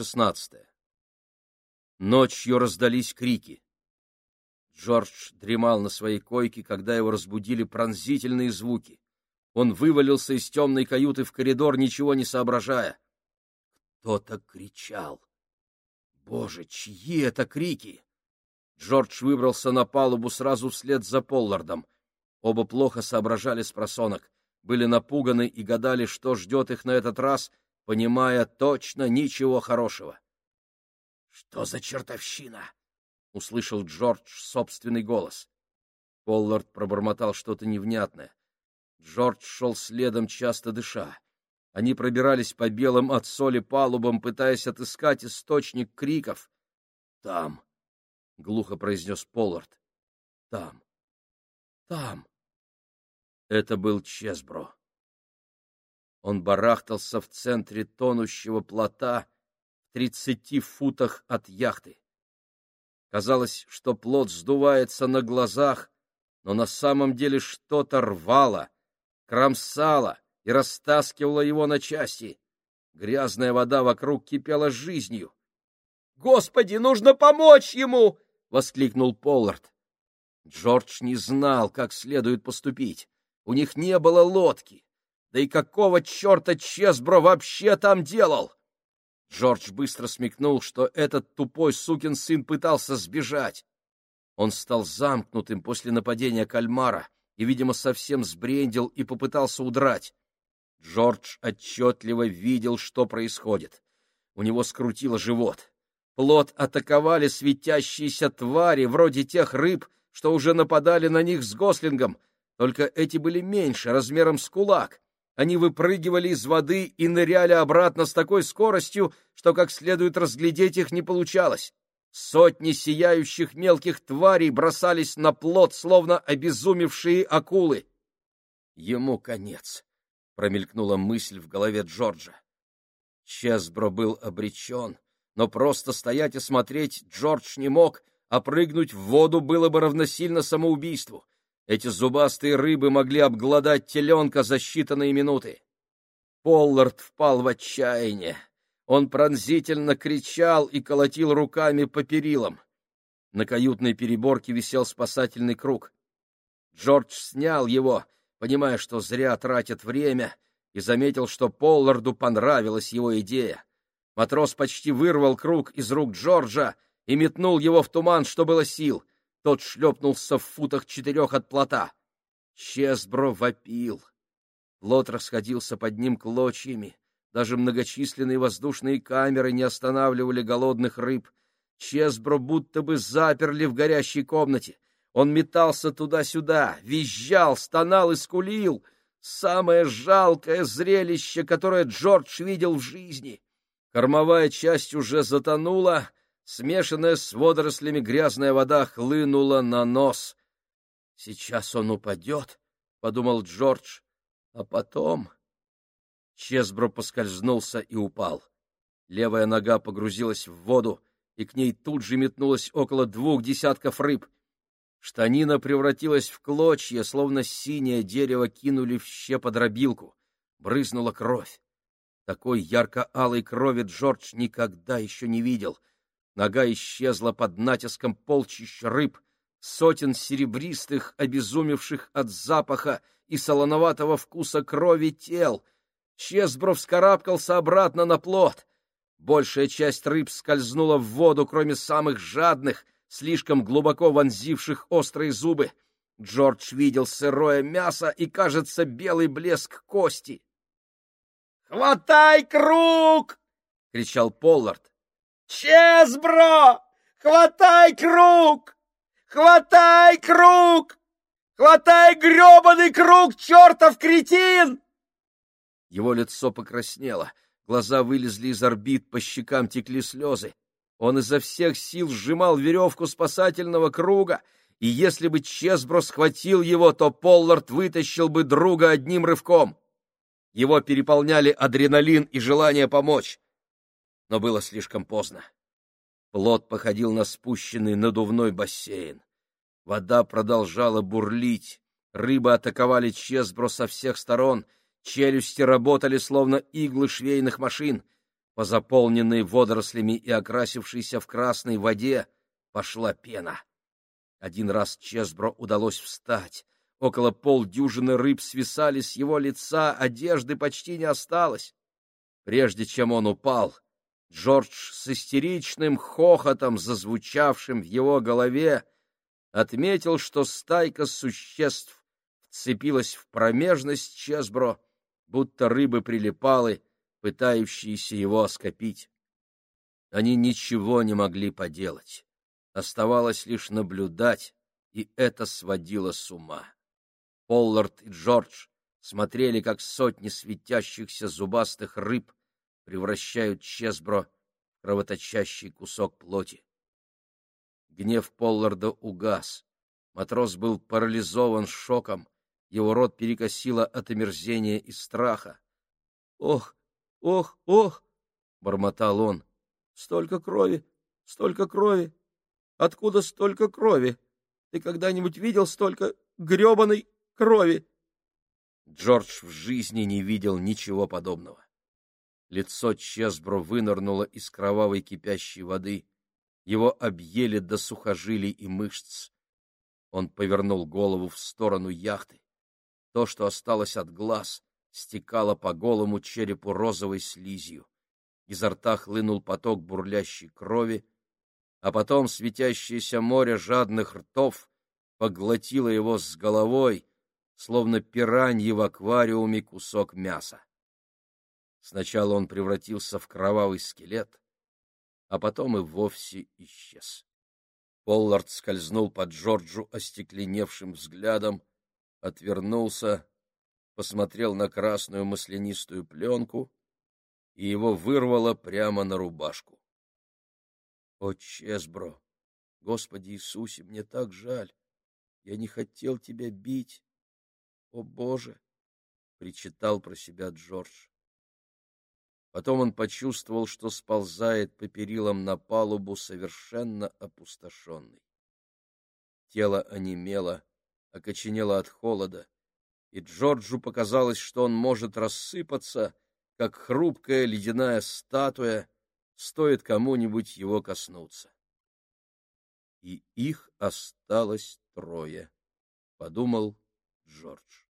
шестнадцатая. Ночью раздались крики. Джордж дремал на своей койке, когда его разбудили пронзительные звуки. Он вывалился из темной каюты в коридор, ничего не соображая. Кто-то кричал. Боже, чьи это крики? Джордж выбрался на палубу сразу вслед за Поллардом. Оба плохо соображали с просонок, были напуганы и гадали, что ждет их на этот раз, понимая точно ничего хорошего. — Что за чертовщина? — услышал Джордж собственный голос. Поллард пробормотал что-то невнятное. Джордж шел следом, часто дыша. Они пробирались по белым от соли палубам, пытаясь отыскать источник криков. — Там! — глухо произнес Поллард. — Там! Там! Это был Чесбро. Он барахтался в центре тонущего плота в тридцати футах от яхты. Казалось, что плот сдувается на глазах, но на самом деле что-то рвало, кромсало и растаскивало его на части. Грязная вода вокруг кипела жизнью. «Господи, нужно помочь ему!» — воскликнул Поллард. Джордж не знал, как следует поступить. У них не было лодки. Да и какого черта Чесбро вообще там делал? Джордж быстро смекнул, что этот тупой сукин сын пытался сбежать. Он стал замкнутым после нападения кальмара и, видимо, совсем сбрендил и попытался удрать. Джордж отчетливо видел, что происходит. У него скрутило живот. Плод атаковали светящиеся твари, вроде тех рыб, что уже нападали на них с Гослингом, только эти были меньше, размером с кулак. Они выпрыгивали из воды и ныряли обратно с такой скоростью, что как следует разглядеть их не получалось. Сотни сияющих мелких тварей бросались на плот, словно обезумевшие акулы. Ему конец, — промелькнула мысль в голове Джорджа. Чесбро был обречен, но просто стоять и смотреть Джордж не мог, а прыгнуть в воду было бы равносильно самоубийству. Эти зубастые рыбы могли обглодать теленка за считанные минуты. Поллард впал в отчаяние. Он пронзительно кричал и колотил руками по перилам. На каютной переборке висел спасательный круг. Джордж снял его, понимая, что зря тратит время, и заметил, что Полларду понравилась его идея. Матрос почти вырвал круг из рук Джорджа и метнул его в туман, что было сил. Тот шлепнулся в футах четырех от плота. Чесбро вопил. Плот расходился под ним клочьями. Даже многочисленные воздушные камеры не останавливали голодных рыб. Чесбро будто бы заперли в горящей комнате. Он метался туда-сюда, визжал, стонал и скулил. Самое жалкое зрелище, которое Джордж видел в жизни. Кормовая часть уже затонула, смешанная с водорослями грязная вода хлынула на нос. «Сейчас он упадет», — подумал Джордж, — «а потом...» Чесбро поскользнулся и упал. Левая нога погрузилась в воду, и к ней тут же метнулось около двух десятков рыб. Штанина превратилась в клочья, словно синее дерево кинули в щеподробилку. Брызнула кровь. Такой ярко-алой крови Джордж никогда еще не видел — Нога исчезла под натиском полчищ рыб, сотен серебристых, обезумевших от запаха и солоноватого вкуса крови тел. Чесбров вскарабкался обратно на плот. Большая часть рыб скользнула в воду, кроме самых жадных, слишком глубоко вонзивших острые зубы. Джордж видел сырое мясо и, кажется, белый блеск кости. «Хватай круг!» — кричал Поллард. «Чезбро! Хватай круг! Хватай круг! Хватай гребаный круг, чертов кретин!» Его лицо покраснело, глаза вылезли из орбит, по щекам текли слезы. Он изо всех сил сжимал веревку спасательного круга, и если бы Чесбро схватил его, то Поллард вытащил бы друга одним рывком. Его переполняли адреналин и желание помочь но было слишком поздно. Плот походил на спущенный надувной бассейн. Вода продолжала бурлить, рыбы атаковали Чесбро со всех сторон, челюсти работали, словно иглы швейных машин. По заполненной водорослями и окрасившейся в красной воде пошла пена. Один раз Чесбро удалось встать. Около полдюжины рыб свисали с его лица, одежды почти не осталось. Прежде чем он упал, Джордж с истеричным хохотом, зазвучавшим в его голове, отметил, что стайка существ вцепилась в промежность Чесбро, будто рыбы прилипалы, пытающиеся его оскопить. Они ничего не могли поделать. Оставалось лишь наблюдать, и это сводило с ума. Поллард и Джордж смотрели, как сотни светящихся зубастых рыб превращают Чесбро в кровоточащий кусок плоти. Гнев Полларда угас. Матрос был парализован шоком, его рот перекосило от омерзения и страха. — Ох, ох, ох! — бормотал он. — Столько крови, столько крови! Откуда столько крови? Ты когда-нибудь видел столько гребаной крови? Джордж в жизни не видел ничего подобного. Лицо Чесбро вынырнуло из кровавой кипящей воды. Его объели до сухожилий и мышц. Он повернул голову в сторону яхты. То, что осталось от глаз, стекало по голому черепу розовой слизью. Изо рта хлынул поток бурлящей крови, а потом светящееся море жадных ртов поглотило его с головой, словно пираньи в аквариуме кусок мяса. Сначала он превратился в кровавый скелет, а потом и вовсе исчез. Поллард скользнул под Джорджу остекленевшим взглядом, отвернулся, посмотрел на красную маслянистую пленку, и его вырвало прямо на рубашку. О, Чесбро! Господи Иисусе, мне так жаль! Я не хотел тебя бить! О, Боже! — причитал про себя Джордж. Потом он почувствовал, что сползает по перилам на палубу, совершенно опустошенный. Тело онемело, окоченело от холода, и Джорджу показалось, что он может рассыпаться, как хрупкая ледяная статуя, стоит кому-нибудь его коснуться. И их осталось трое, — подумал Джордж.